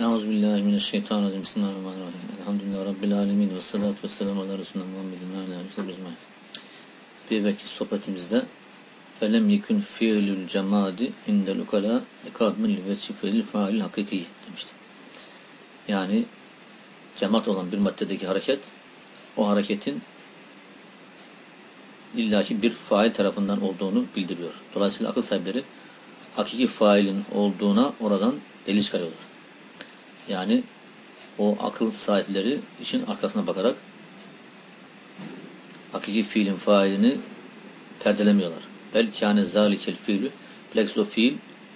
Euzubillahimineşşeytanirracim. Bismillahirrahmanirrahim. Elhamdülillah Rabbil alemin. Ve salatu ve selamu ala Resulüne Muhammedin ve ala Resulü Bir evvelki sohbetimizde Felem yekün fiilül cemadi indel ukala ekabmil ve çifril fail hakiki demiştim. Yani cemaat olan bir maddedeki hareket o hareketin illaki bir fail tarafından olduğunu bildiriyor. Dolayısıyla akıl sahipleri hakiki failin olduğuna oradan delil çıkarıyorlar. Yani o akıl sahipleri için arkasına bakarak hakiki fiilin failini perdelemiyorlar. Bel kâne zâlikel fiilü bilakis o fiil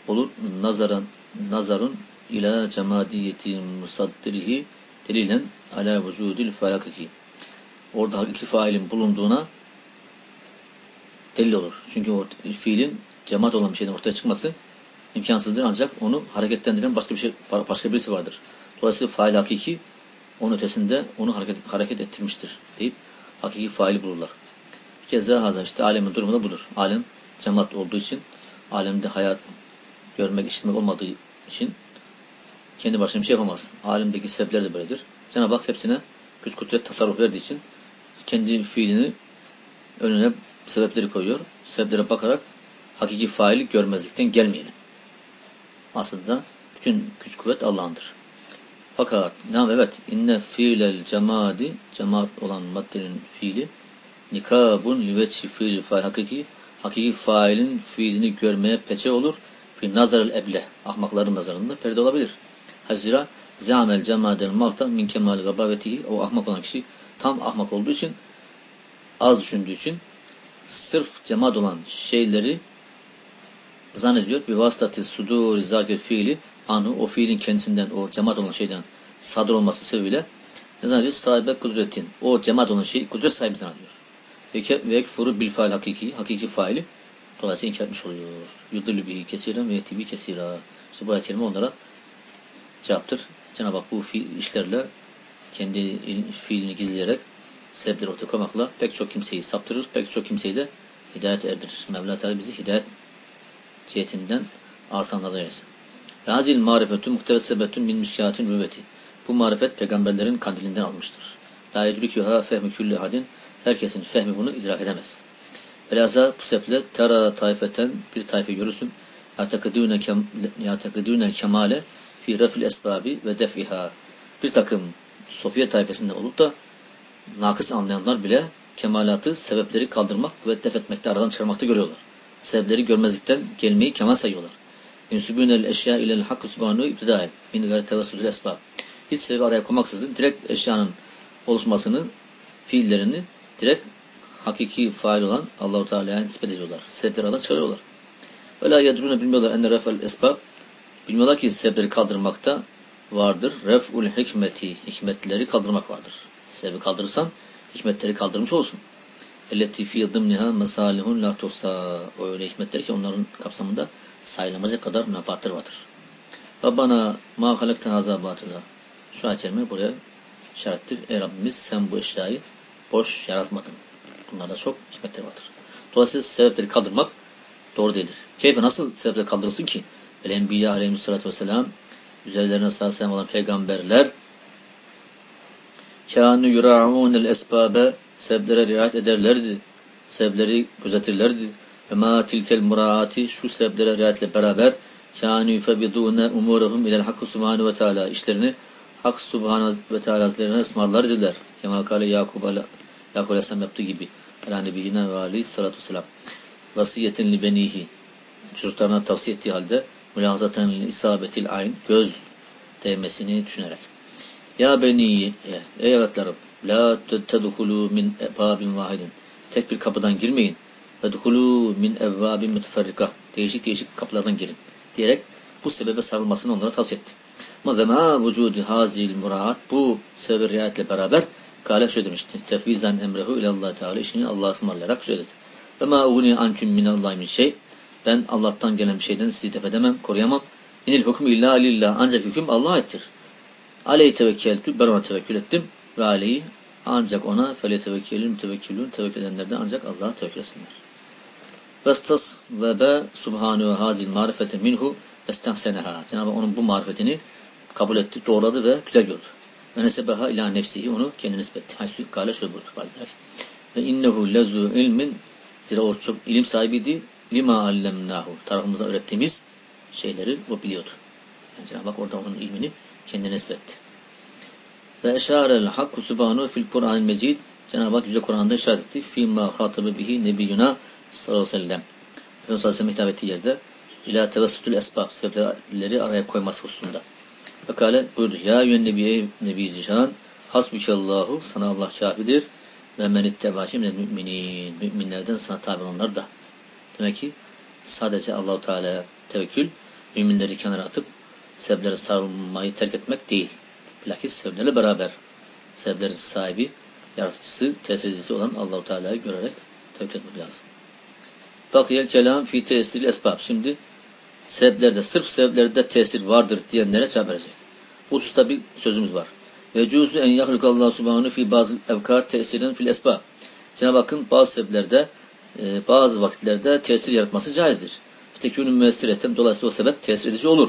olur nazaran nazarun ila cemadiyeti musaddirihi delilen ala vücudil fail Orada hakiki failin bulunduğuna delil olur. Çünkü o fiilin cemaat olan bir şeyden ortaya çıkması imkansızdır ancak onu hareketlendiren başka bir şey başka birisi vardır. Dolayısıyla fail hakiki onun ötesinde onu hareket, hareket ettirmiştir deyip hakiki faili bulurlar. Bir kez daha hazır işte alemin durumu da budur. Alem cemaat olduğu için alemde hayat görmek, işitmek olmadığı için kendi başına bir şey yapamaz. Alemdeki sebepler de böyledir. Cenab-ı Hak hepsine güç kudret tasarruf verdiği için kendi fiilini önüne sebepleri koyuyor. Sebeplere bakarak hakiki faili görmezlikten gelmeyelim. Aslında bütün güç kuvvet Allah'ındır. Fakat nam evet inne fiilel cemadi cemaat olan maddenin fiili nikabun yüvetçi fiil fail hakiki hakiki failin fiilini görmeye peçe olur. Fi nazarel eble ahmakların nazarında perde olabilir. Hazira zamel cemadel malta min kemal gabavetihi o ahmak olan kişi tam ahmak olduğu için az düşündüğü için sırf cemaat olan şeyleri zannediyor. Bir vasıtatı sudur zakir fiili anı o fiilin kendisinden o cemaat olan şeyden sadır olması sebebiyle ne zannediyor? Sahibe kudretin. O cemaat olan şey kudret sahibi zannediyor. Ve ekfuru bil fail hakiki. Hakiki faili dolayısıyla inkar etmiş oluyor. Yudullu bihi kesiren ve yetibi kesira. İşte bu ayet onlara cevaptır. Cenab-ı Hak bu fiil işlerle kendi fiilini gizleyerek sebepleri ortaya koymakla pek çok kimseyi saptırır, pek çok kimseyi de hidayet erdirir. Mevla Teala bizi hidayet cihetinden artanlardan eylesin. Hazil marifetü muhtevessebetün min müşkiyatin nüvveti. Bu marifet peygamberlerin kandilinden almıştır. La yedriküha fehmi külli hadin. Herkesin fehmi bunu idrak edemez. Velhaza bu sebeple tera taifeten bir tayfe görürsün. Yatakidûne kemale fi refil esbabi ve def'iha. Bir takım Sofiye tayfesinde olup da nakıs anlayanlar bile kemalatı, sebepleri kaldırmak ve def etmekte aradan çıkarmakta görüyorlar. Sebepleri görmezlikten gelmeyi kemal sayıyorlar. Ünsübünel eşya ilel hakkı subhanahu iptidaen min gayri tevessüdül esbab. Hiç sebebi araya koymaksızın direkt eşyanın oluşmasını, fiillerini direkt hakiki fail olan Allahu Teala'ya nispet ediyorlar. Sebepleri aradan çıkarıyorlar. Öyle yedrune bilmiyorlar enne refel esbab. Bilmiyorlar ki sebepleri kaldırmakta vardır. Ref'ul hikmeti. Hikmetleri kaldırmak vardır. Sebebi kaldırırsan hikmetleri kaldırmış olsun. Elleti fi dımniha mesalihun la tuhsa. O öyle hikmetleri ki onların kapsamında sayılamayacak kadar menfaatleri vardır. Rabbana ma halakte haza batıla. Şu ayet buraya işarettir. Ey Rabbimiz sen bu eşyayı boş yaratmadın. Bunlarda çok hikmetleri vardır. Dolayısıyla sebepleri kaldırmak doğru değildir. Keyfe nasıl sebepleri kaldırılsın ki? El Enbiya aleyhissalatü vesselam üzerlerine sallallahu olan peygamberler kânü yura'ûnel esbâbe sebeplere riayet ederlerdi. Sebepleri gözetirlerdi. Ve ma tilkel muraati şu sebeplere riayetle beraber kânü yufevidûne umurahum ilel hakkı subhanahu ve teala işlerini Hak subhanahu ve teala hazretlerine ısmarlar dediler. Kemal kale Yakub, Aleyhisselam yaptığı gibi. Ala nebiyyine ve aleyhissalatu vesselam. Vasiyetin li benihi. Çocuklarına tavsiye ettiği halde mülahazaten isabetil ayn. Göz değmesini düşünerek. Ya beni ey evlatlarım la tedhulu min ebabin vahidin. Tek bir kapıdan girmeyin. Vedhulu min evvabin müteferrika. Değişik değişik kapılardan girin. Diyerek bu sebebe sarılmasını onlara tavsiye etti. Ve ma vücudu hazil muraat bu sebebe riayetle beraber Kale şöyle demişti. Tefvizan emrehu ilallah teala işini Allah'a ısmarlayarak şöyle dedi. Ve ma ugni anküm min şey. Ben Allah'tan gelen bir şeyden sizi def edemem, koruyamam. İnil hükmü illa lillah. Ancak hüküm Allah'a ettir. Aleyhi tevekkeltü. Ben ona tevekkül ettim. Ve aleyhi ancak ona fele tevekkülün tevekkül edenlerden ancak Allah'a tevekkül etsinler. Vestas ve be subhanu hazil marifete minhu estahseneha. Cenab-ı onun bu marifetini kabul etti, doğradı ve güzel gördü. Ve nesebeha ila nefsihi onu kendine nispetti. Haysu kâle şöyle buyurdu. Ve innehu lezu ilmin zira o çok ilim sahibiydi. Lima allemnahu tarafımıza öğrettiğimiz şeyleri o biliyordu. Yani Cenab-ı Hak orada onun ilmini kendine nispetti. Ve eşarel hakku subhanahu fil Kur'an-ı Mecid Cenab-ı Hak Yüce Kur'an'da işaret etti. Fîmâ hâtabı bihi nebiyyuna sallallahu aleyhi ve sellem. Efendimiz sallallahu hitap ettiği yerde ila tevessütül esbab sebepleri araya koyması hususunda. Ve kale buyurdu. Ya yön nebiye nebi zişan hasbikallahu sana Allah kafidir ve men ittebâşi minel müminin. Müminlerden sana tabi onlar da. Demek ki sadece Allahu Teala'ya tevekkül müminleri kenara atıp sebepleri sarılmayı terk etmek değil. Bilakis sebeplerle beraber sebeplerin sahibi, yaratıcısı, tesircisi olan Allahu Teala'yı görerek tevekkül etmek lazım. Bakiyel kelam fi tesiril esbab. Şimdi sebeplerde, sırf sebeplerde tesir vardır diyenlere cevap verecek. Bu hususta bir sözümüz var. Ve cüzü en yahlukallahu subhanahu fi bazı evkat tesirin fil esbab. Cenab-ı Hakk'ın bazı sebeplerde, e, bazı vakitlerde tesir yaratması caizdir. Tekünün müessireten dolayısıyla o sebep tesir edici olur.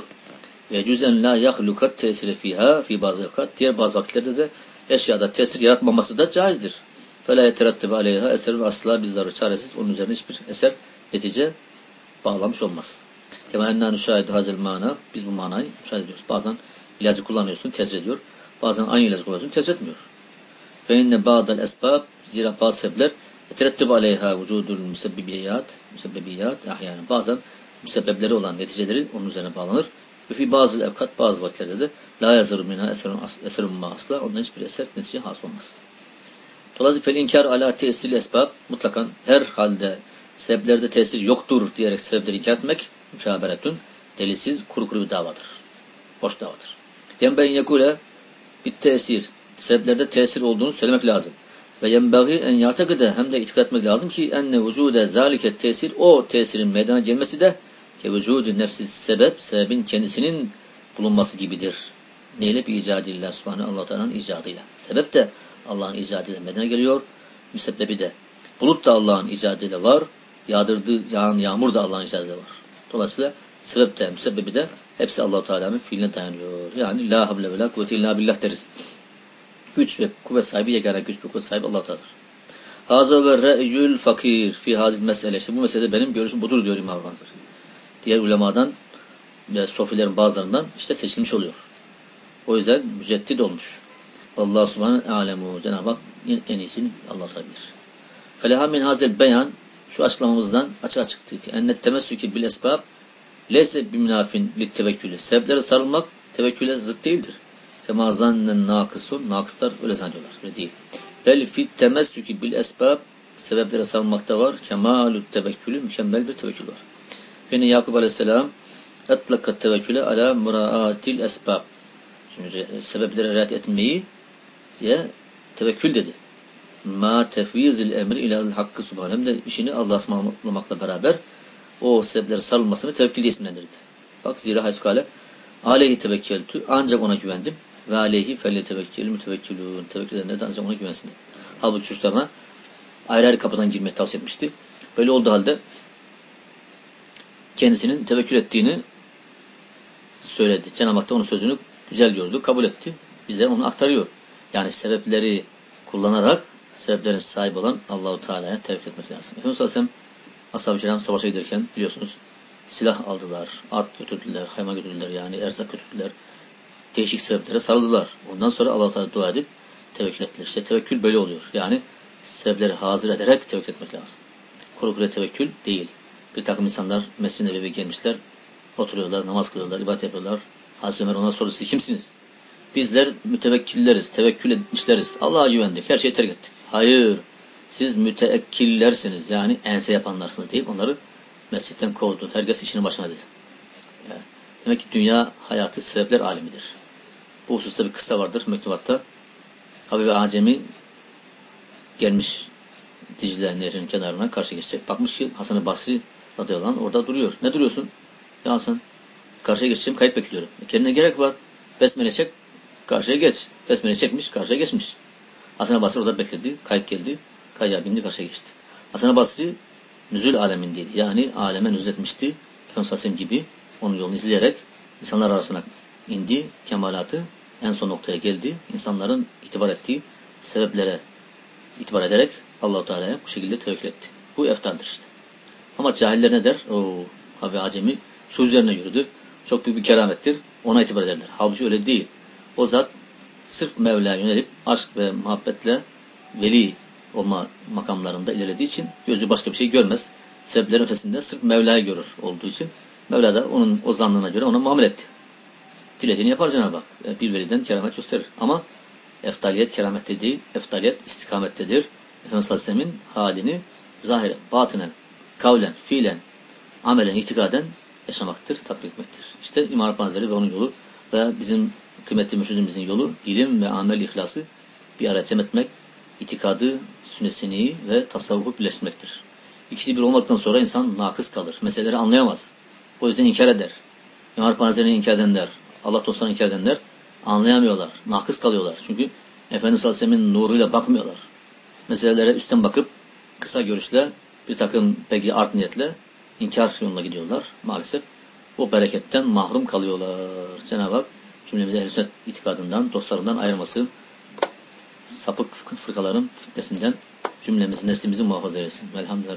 Ve cüzen la yahlukat tesiri fiha fi bazı evkat. Diğer bazı vakitlerde de eşyada tesir yaratmaması da caizdir. Fela yeterettebe aleyha eserun asla bizleri çaresiz onun üzerine hiçbir eser netice bağlamış olmaz. Kema enna nüşahidu hazel mana. Biz bu manayı müşahede ediyoruz. Bazen ilacı kullanıyorsun, tesir ediyor. Bazen aynı ilacı kullanıyorsun, tesir etmiyor. Fe inne ba'del esbab zira bazı sebepler yeterettüb aleyha vücudul müsebbibiyat, müsebbibiyat ahyanı. Bazen müsebbepleri olan neticeleri onun üzerine bağlanır. Ve fi bazı evkat bazı vakitlerde de la yazır minha eserun, eserun ma asla. Ondan hiçbir eser netice hasıl. Dolayısıyla fel inkar ala tesir esbab mutlakan her halde sebeplerde tesir yoktur diyerek sebepleri inkar etmek müşaberetün delilsiz kuru kuru bir davadır. Boş davadır. Yenbeyin yekule bit tesir. Sebeplerde tesir olduğunu söylemek lazım. Ve yenbeği en yatakıda hem de itikad etmek lazım ki enne vücude zalike tesir o tesirin meydana gelmesi de ke vücudu nefsi sebep sebebin kendisinin bulunması gibidir. Neyle bir icadıyla subhanahu allah Teala'nın icadıyla. Sebep de Allah'ın icadıyla meydana geliyor. Müsebbebi de. Bulut da Allah'ın icadıyla var. Yağdırdığı yağan yağmur da Allah'ın icadıyla var. Dolayısıyla sebep de müsebbebi de hepsi allah Teala'nın fiiline dayanıyor. Yani la havle ve la kuvvete illa billah deriz. Güç ve kuvvet sahibi yegane güç ve kuvvet sahibi allah Teala'dır. Haza ve re'yül fakir fi hazil mesele. İşte bu meselede benim görüşüm budur diyor İmam Hazır. Diğer ulemadan ve sofilerin bazılarından işte seçilmiş oluyor. O yüzden müceddit olmuş. Allah subhanahu alemu. Cenab-ı Hak en iyisini Allah bilir. Feleha min hazel beyan şu açıklamamızdan açığa çıktı ki ennet temessüki bil esbab leyse bimnafin lit tevekkülü. Sebeplere sarılmak tevekküle zıt değildir. Kema zannen nakısun. Nakıslar öyle zannediyorlar. Öyle değil. Bel fit temessüki bil esbab sebeplere sarılmakta var. Kemalü tevekkülü mükemmel bir tevekkül var. Fene Yakup aleyhisselam etlakat tevekküle ala muraatil esbab. Şimdi sebeplere riayet etmeyi diye tevekkül dedi. Ma tefvizil emri ilal hakkı subhanahu hem de işini Allah'a ısmarlamakla beraber o sebepleri sarılmasını tevekkül diye isimlendirdi. Bak zira haykale aleyhi tevekkeltü ancak ona güvendim ve aleyhi felle tevekkül mütevekkülün tevekkül edenler de ancak ona güvensin dedi. Halbuki çocuklarına ayrı ayrı kapıdan girmeyi tavsiye etmişti. Böyle olduğu halde kendisinin tevekkül ettiğini söyledi. Cenab-ı Hak da onun sözünü güzel gördü, kabul etti. Bize onu aktarıyor. Yani sebepleri kullanarak sebeplerin sahibi olan Allahu Teala'ya tevekkül etmek lazım. Efendimiz Aleyhisselam Ashab-ı Kiram savaşa giderken biliyorsunuz silah aldılar, at götürdüler, hayma götürdüler yani erzak götürdüler. Değişik sebeplere sarıldılar. Ondan sonra Allah-u Teala dua edip tevekkül ettiler. İşte tevekkül böyle oluyor. Yani sebepleri hazır ederek tevekkül etmek lazım. Kuru tevekkül değil. Bir takım insanlar mescid eve gelmişler, oturuyorlar, namaz kılıyorlar, ibadet yapıyorlar. Hazreti Ömer ona soruyor, siz kimsiniz? Bizler mütevekkilleriz, tevekkül etmişleriz. Allah'a güvendik, her şeyi terk ettik. Hayır, siz müteekkillersiniz yani ense yapanlarsınız deyip onları mescitten kovdu. Herkes işinin başına dedi. Demek ki dünya hayatı sebepler alemidir. Bu hususta bir kıssa vardır mektubatta. Habibi Acemi gelmiş Dicle Nehri'nin kenarına karşı geçecek. Bakmış ki Hasan-ı Basri radıyallahu anh orada duruyor. Ne duruyorsun? Ya Hasan karşıya geçeceğim kayıt bekliyorum. E, kendine gerek var. Besmele çek karşıya geç. Besmele çekmiş karşıya geçmiş. Hasan-ı Basri orada bekledi. Kayıt geldi. Kayıya bindi karşıya geçti. Hasan-ı Basri nüzül alemindeydi. Yani aleme nüzletmişti. Efendimiz Aleyhisselam gibi onun yolunu izleyerek insanlar arasına indi, kemalatı en son noktaya geldi. İnsanların itibar ettiği sebeplere itibar ederek Allahu Teala'ya bu şekilde tevekkül etti. Bu eftaldir işte. Ama cahiller ne der? O abi acemi su üzerine yürüdü. Çok büyük bir keramettir. Ona itibar ederler. Halbuki öyle değil. O zat sırf Mevla'ya yönelip aşk ve muhabbetle veli olma makamlarında ilerlediği için gözü başka bir şey görmez. Sebeplerin ötesinde sırf Mevla'yı görür olduğu için Mevla da onun o zannına göre ona muamele etti. Dilediğini yapar Cenab-ı Hak. E, Bir veliden keramet gösterir. Ama eftaliyet keramette değil, eftaliyet istikamettedir. Efendimiz Aleyhisselam'ın halini zahiren, batinen, kavlen, fiilen, amelen, itikaden yaşamaktır, tatbik etmektir. İşte İmam Rabbani ve onun yolu ve bizim kıymetli mürşidimizin yolu ilim ve amel ihlası bir araya etmek, itikadı, sünnesini ve tasavvufu birleştirmektir. İkisi bir olmaktan sonra insan nakıs kalır. Meseleleri anlayamaz. O yüzden inkar eder. İmam Rabbani Hazretleri'ni inkar edenler, Allah dostlarını inkar edenler anlayamıyorlar. Nakıs kalıyorlar. Çünkü Efendimiz Aleyhisselam'ın nuruyla bakmıyorlar. Meselelere üstten bakıp kısa görüşle bir takım peki art niyetle inkar yoluna gidiyorlar maalesef. O bereketten mahrum kalıyorlar. Cenab-ı Hak cümlemize ehl itikadından, dostlarından ayırmasın. Sapık fırkaların fitnesinden cümlemizi, neslimizi muhafaza eylesin. Velhamdülillah.